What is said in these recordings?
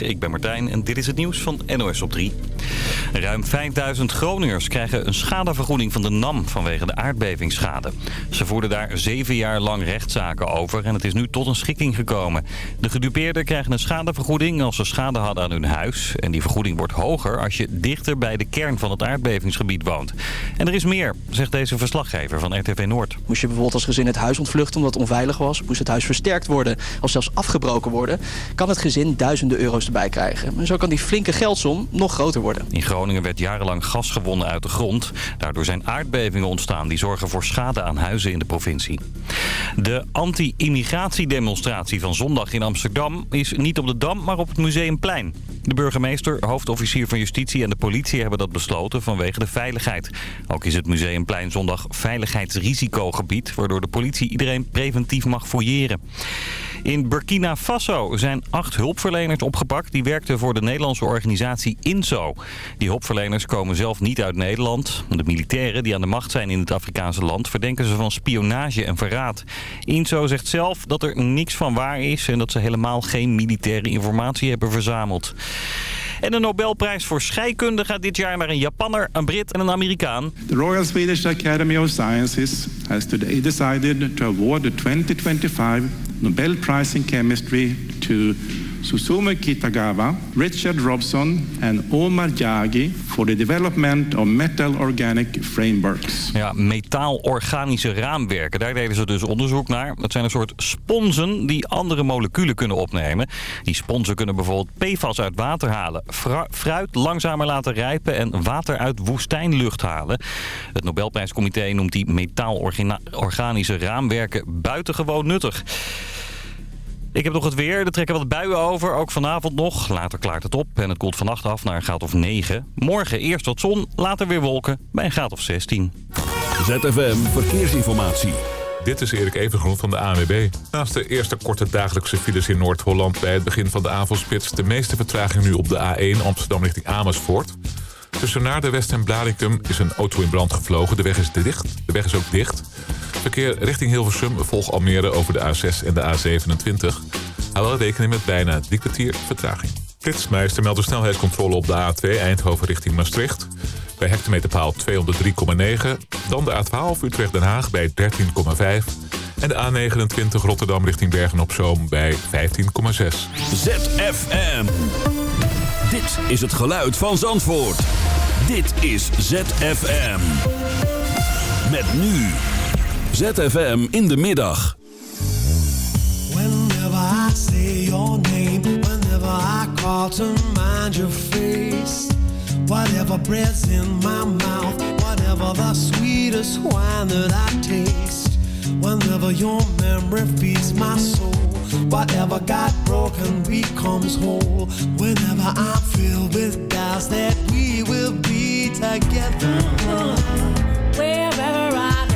Ik ben Martijn en dit is het nieuws van NOS op 3. Ruim 5000 Groningers krijgen een schadevergoeding van de NAM vanwege de aardbevingsschade. Ze voerden daar zeven jaar lang rechtszaken over en het is nu tot een schikking gekomen. De gedupeerden krijgen een schadevergoeding als ze schade hadden aan hun huis. En die vergoeding wordt hoger als je dichter bij de kern van het aardbevingsgebied woont. En er is meer, zegt deze verslaggever van RTV Noord. Moest je bijvoorbeeld als gezin het huis ontvluchten omdat het onveilig was... moest het huis versterkt worden of zelfs afgebroken worden... kan het gezin duizenden euro's erbij krijgen. En zo kan die flinke geldsom nog groter worden. In Groningen werd jarenlang gas gewonnen uit de grond. Daardoor zijn aardbevingen ontstaan die zorgen voor schade aan huizen in de provincie. De anti-immigratiedemonstratie van zondag in Amsterdam is niet op de Dam, maar op het Museumplein. De burgemeester, hoofdofficier van justitie en de politie hebben dat besloten vanwege de veiligheid. Ook is het Museumplein zondag veiligheidsrisicogebied, waardoor de politie iedereen preventief mag fouilleren. In Burkina Faso zijn acht hulpverleners opgepakt. Die werkten voor de Nederlandse organisatie INSO. Die hulpverleners komen zelf niet uit Nederland. De militairen die aan de macht zijn in het Afrikaanse land... verdenken ze van spionage en verraad. INSO zegt zelf dat er niks van waar is... en dat ze helemaal geen militaire informatie hebben verzameld. En de Nobelprijs voor scheikunde gaat dit jaar naar een Japanner, een Brit en een Amerikaan. The Royal Swedish Academy of Sciences has today decided to award the 2025 Nobel Prize in Chemistry to Susumu Kitagawa, Richard Robson en Omar Yagi for the development of metal organic frameworks. Ja, metaal-organische raamwerken. Daar deden ze dus onderzoek naar. Dat zijn een soort sponsen die andere moleculen kunnen opnemen. Die sponsen kunnen bijvoorbeeld PFAS uit water halen, fruit langzamer laten rijpen en water uit woestijnlucht halen. Het Nobelprijscomité noemt die metaal-organische raamwerken buitengewoon nuttig. Ik heb nog het weer. Er trekken wat buien over. Ook vanavond nog. Later klaart het op. En het koelt vannacht af naar een graad of 9. Morgen eerst wat zon. Later weer wolken. Bij een graad of 16. ZFM Verkeersinformatie. Dit is Erik Evengroen van de ANWB. Naast de eerste korte dagelijkse files in Noord-Holland... bij het begin van de avondspits... de meeste vertraging nu op de A1 Amsterdam richting Amersfoort. Tussen naar de West en Blaricum is een auto in brand gevlogen. De weg is dicht. De weg is ook dicht. Verkeer richting Hilversum volgt Almere over de A6 en de A27. Hou wel rekening met bijna drie kwartier vertraging. Flitsmeister meldt de snelheidscontrole op de A2 Eindhoven richting Maastricht. Bij hectometerpaal 203,9. Dan de A12 Utrecht-Den Haag bij 13,5. En de A29 Rotterdam richting Bergen-op-Zoom bij 15,6. ZFM. Dit is het geluid van Zandvoort. Dit is ZFM. Met nu ZFM in de middag. Whenever I say your name, whenever I call to mind your face, whatever bread's in my mouth, whatever the sweetest wine that I taste, whenever your memory feeds my soul, whatever got broken becomes whole, whenever I'm filled with doubts that we will be together. Wherever I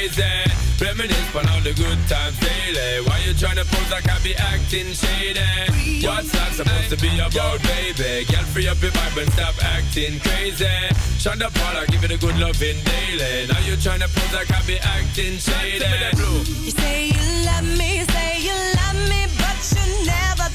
crazy. Reminisce on all the good times daily. Why you trying to pose like I be acting shady? What's that supposed to be about, baby? Girl, free up your vibe and stop acting crazy. Shonda Paula, give it a good loving daily. Now you trying to pose like I be acting shady. You say you love me, say you love me, but you're never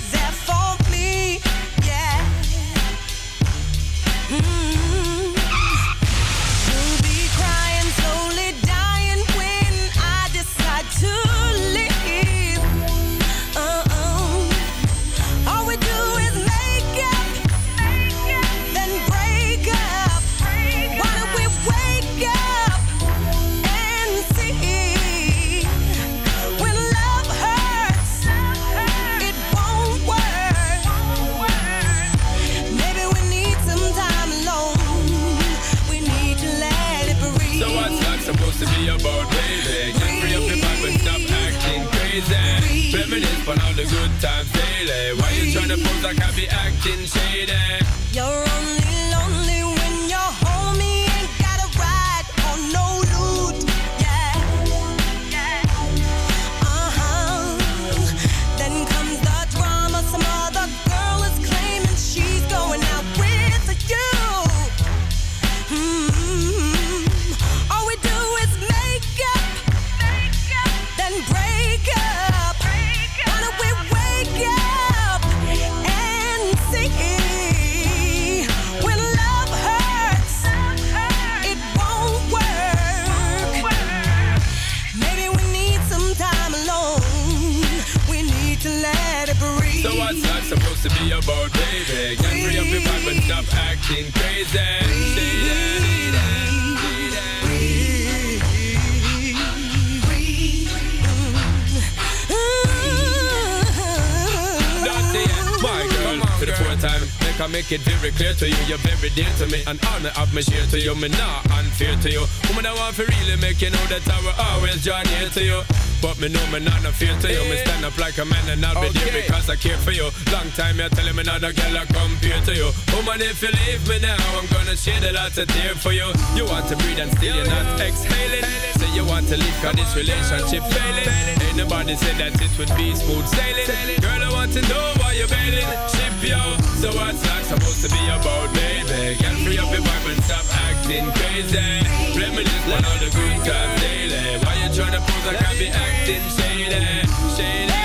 the good times daily. Why you trying to pose like I be acting shady? You're only baby? Get free up your vibe and stop acting crazy. My for the fourth time. Make I make it very clear to you, you're very dear to me. An honor of me share to you, me not unfair to you. Woman, I want to really make you know that I will always draw near to you. But me know me not no fear to you. Me stand up like a man and I'll be there because I care for you. Long time you're telling me not a girl I compare to you. Woman, if you leave me now, I'm gonna shed a lot of tear for you. You want to breathe and still you're not exhaling. You want to leave cause this relationship failing. Ain't nobody said that it would be smooth sailing. Girl, I want to know why you're bailing. Ship yo. So what's that supposed to be about, baby? Get free up your vibe and stop acting crazy. Reminisce on all the good times daily. Why you trying to pose I be acting shady? Shady.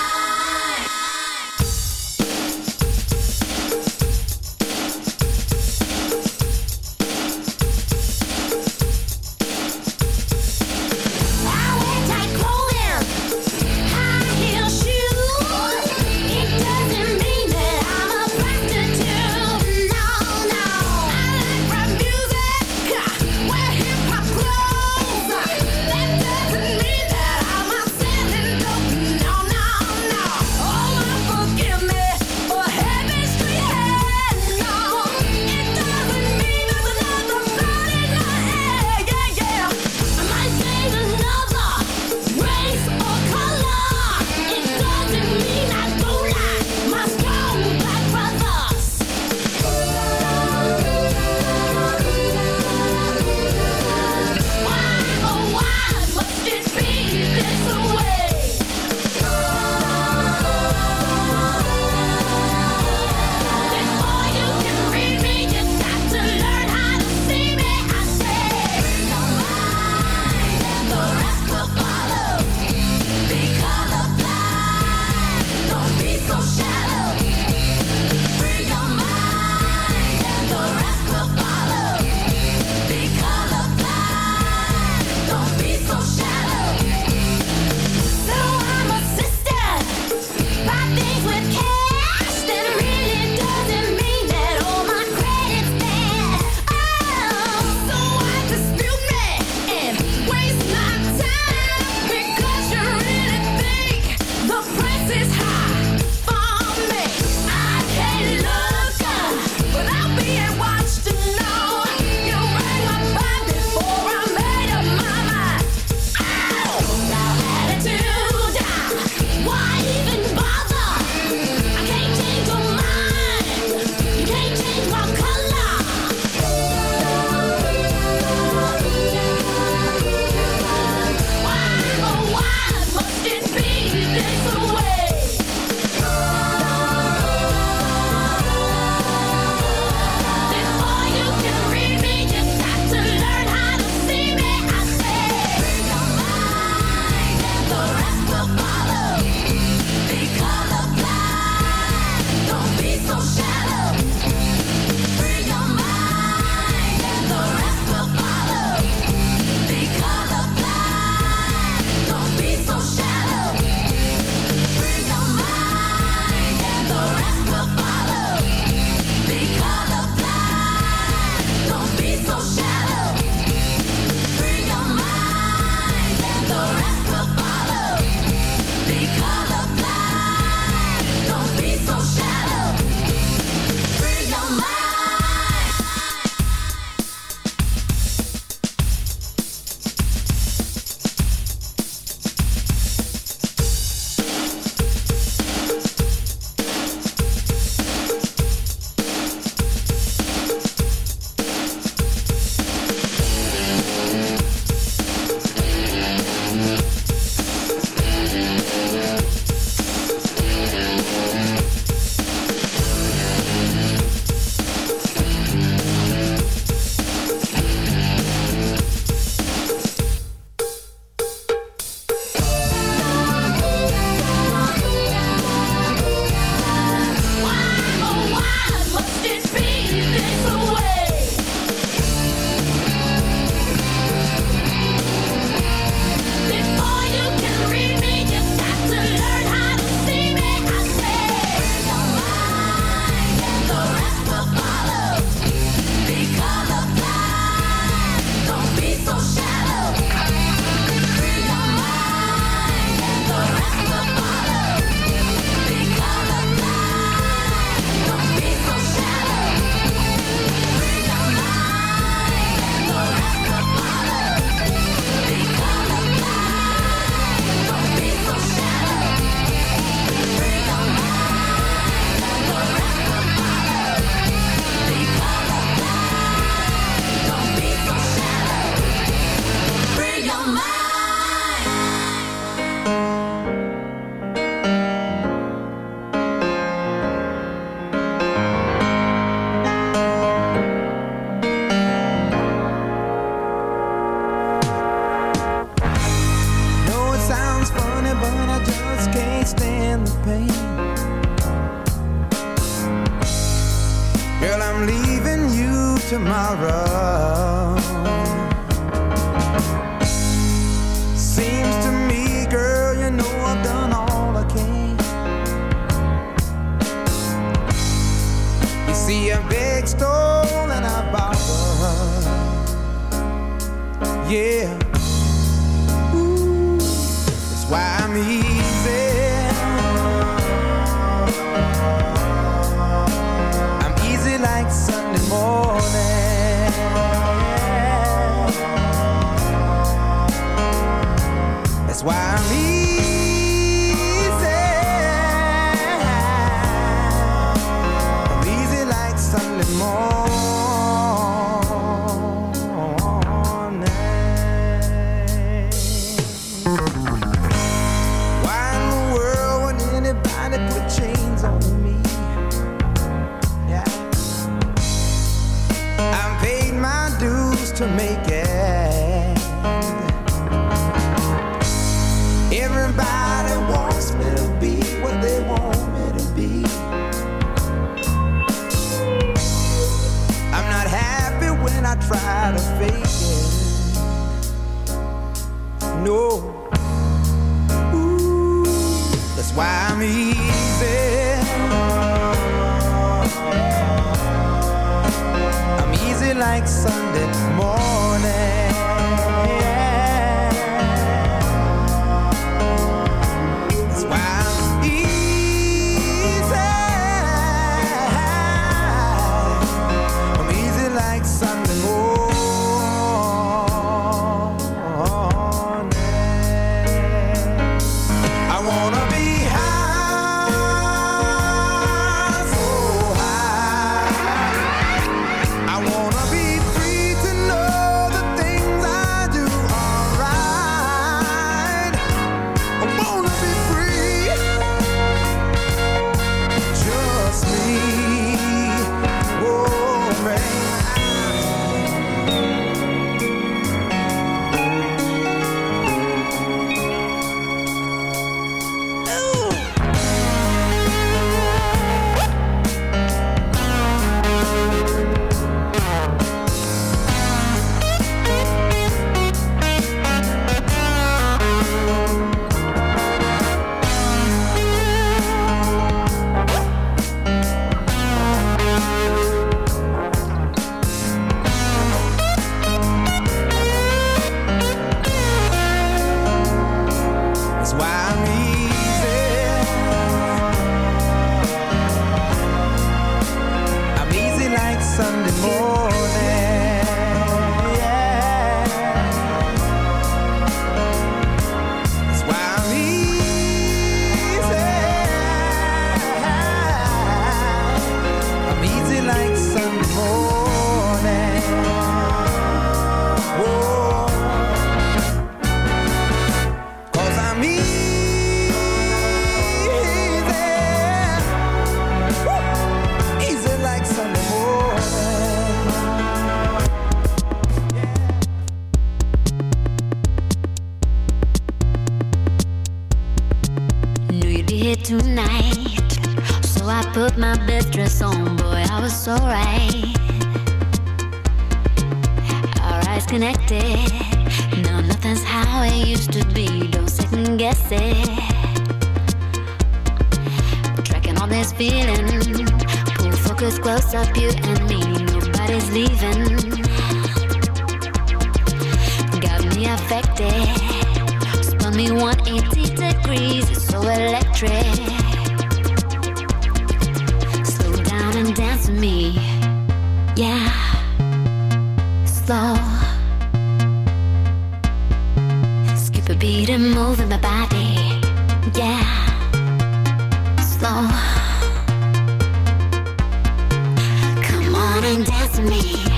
mind as me.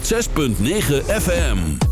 106.9 FM.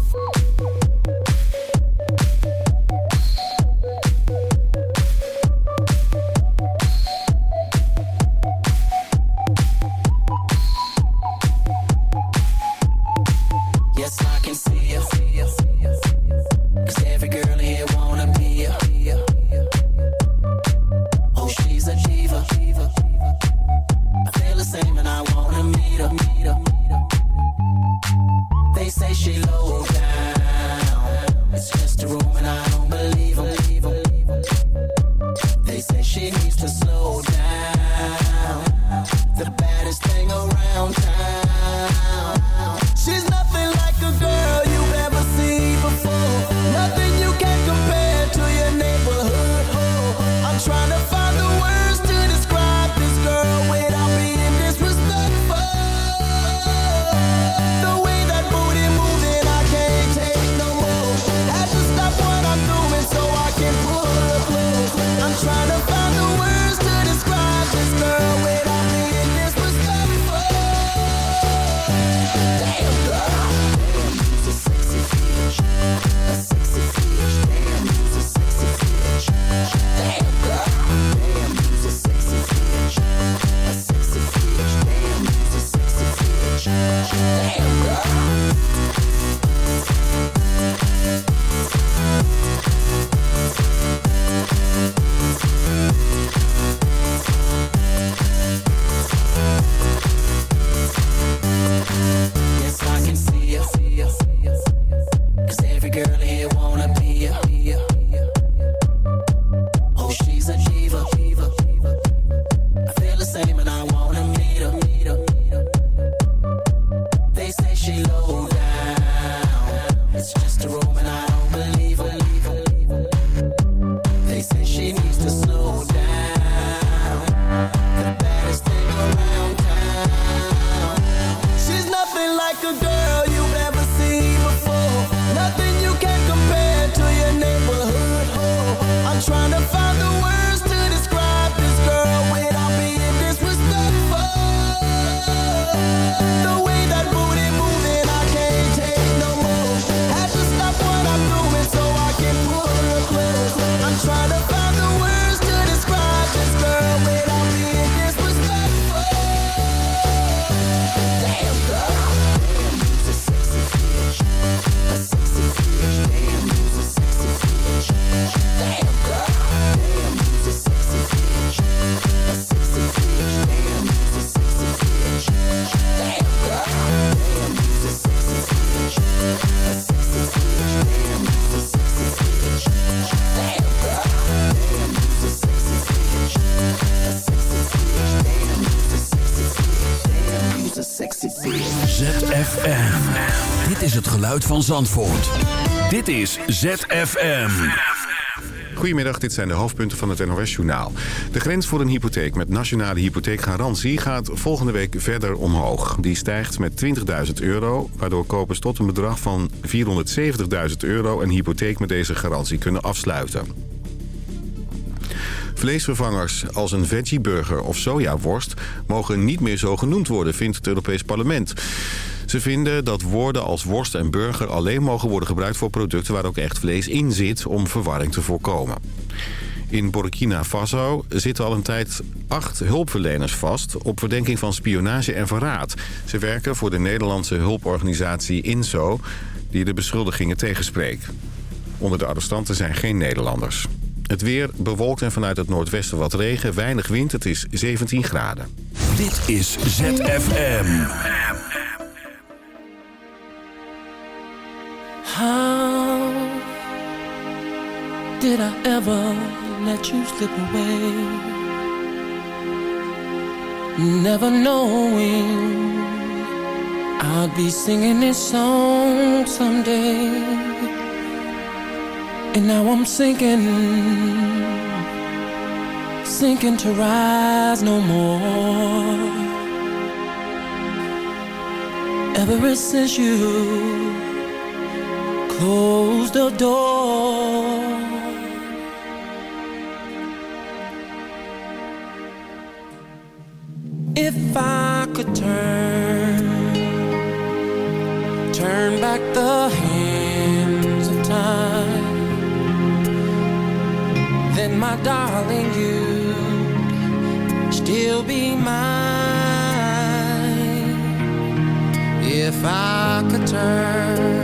ZFM. Dit is het geluid van Zandvoort. Dit is ZFM. Goedemiddag, dit zijn de hoofdpunten van het NOS-journaal. De grens voor een hypotheek met nationale hypotheekgarantie gaat volgende week verder omhoog. Die stijgt met 20.000 euro, waardoor kopers tot een bedrag van 470.000 euro... een hypotheek met deze garantie kunnen afsluiten. Vleesvervangers als een veggieburger of sojaworst mogen niet meer zo genoemd worden, vindt het Europees Parlement. Ze vinden dat woorden als worst en burger alleen mogen worden gebruikt voor producten waar ook echt vlees in zit om verwarring te voorkomen. In Burkina Faso zitten al een tijd acht hulpverleners vast... op verdenking van spionage en verraad. Ze werken voor de Nederlandse hulporganisatie INSO... die de beschuldigingen tegenspreekt. Onder de arrestanten zijn geen Nederlanders. Het weer bewolkt en vanuit het noordwesten wat regen. Weinig wind, het is 17 graden. Dit is ZFM. How did I ever let you slip away? Never knowing I'd be singing this song someday. And now I'm sinking, sinking to rise no more. Ever since you closed the door. My darling, you'd still be mine. If I could turn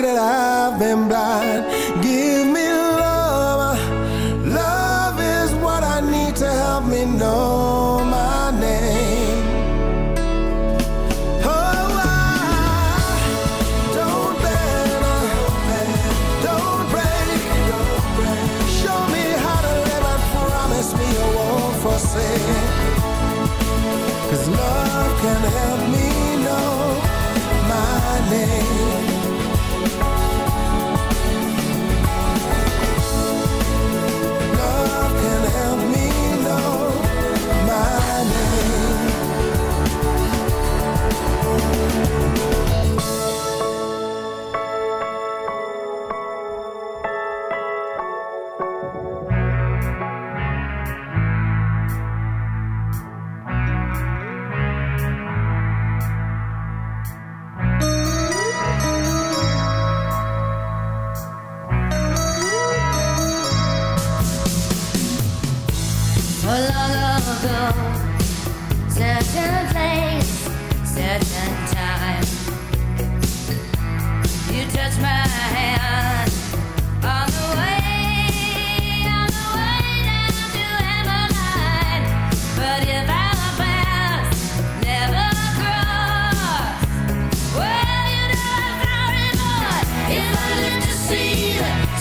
faded I.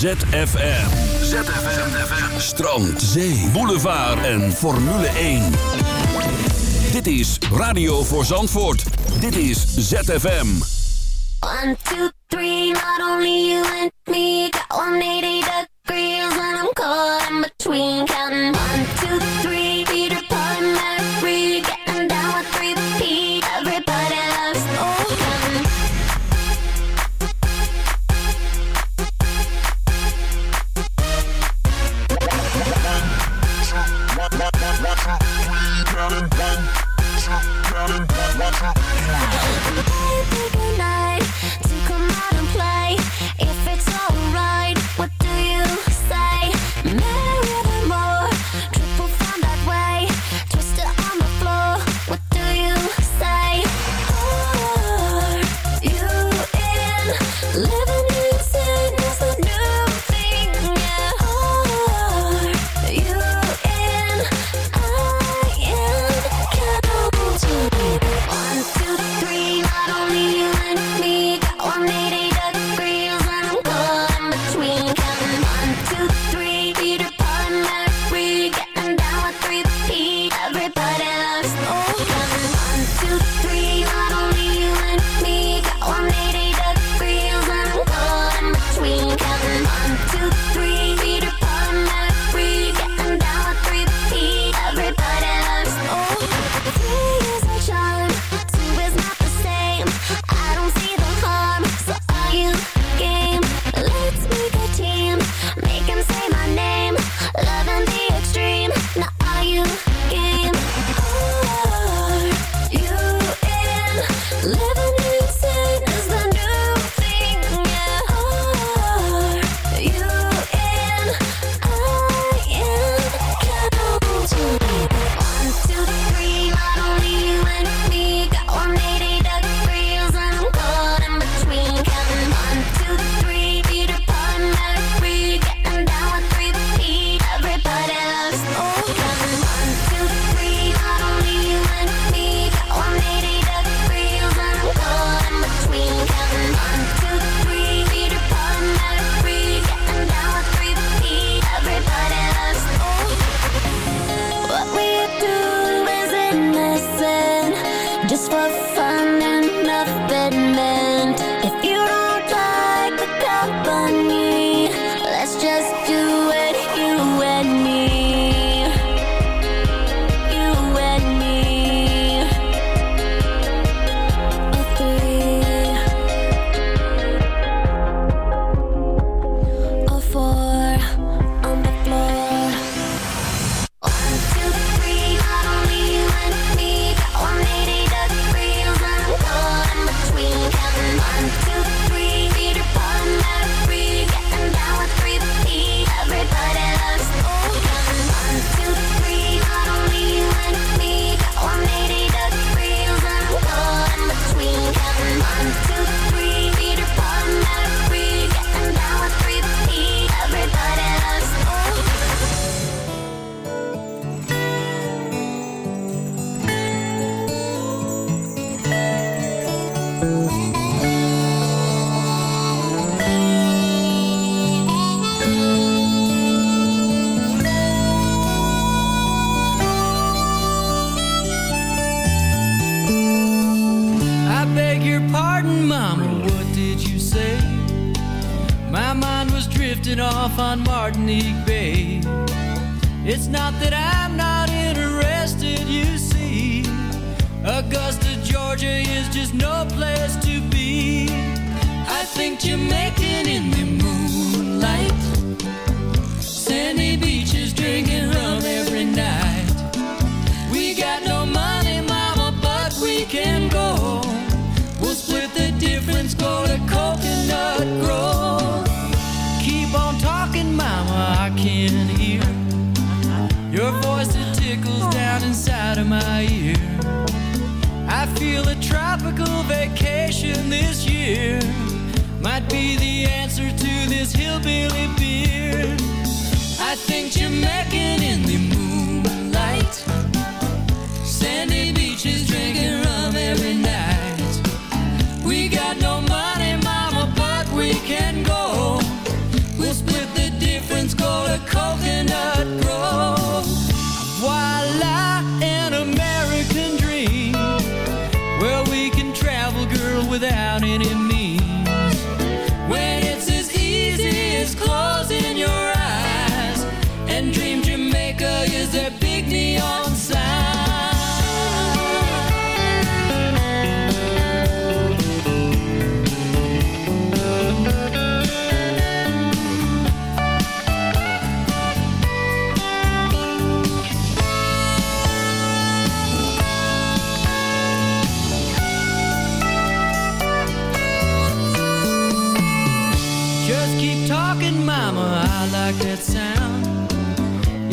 ZFM. ZFM. Strand, zee, boulevard en Formule 1. Dit is Radio voor Zandvoort. Dit is ZFM. One, two, his hillbilly beard. I think Jamaican in the moonlight. Sandy beaches drinking rum every night. We got no money, mama, but we can go. We'll split the difference, go to coconut.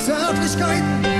zärtlichkeiten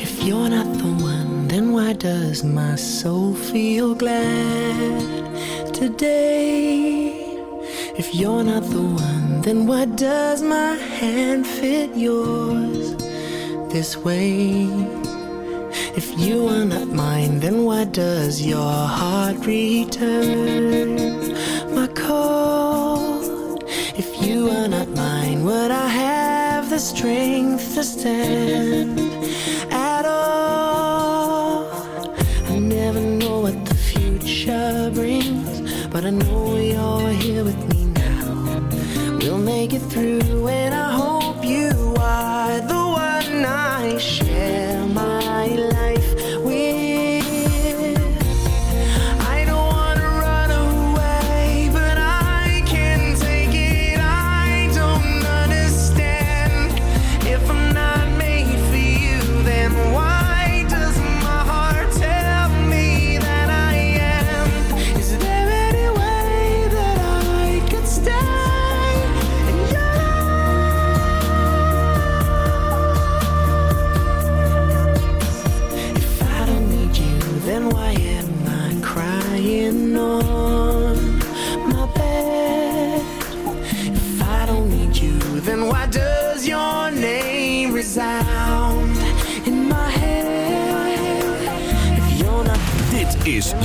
If you're not the one, then why does my soul feel glad today? If you're not the one, then why does my hand fit yours this way? If you are not mine, then why does your heart return? strength to stand at all. I never know what the future brings, but I know.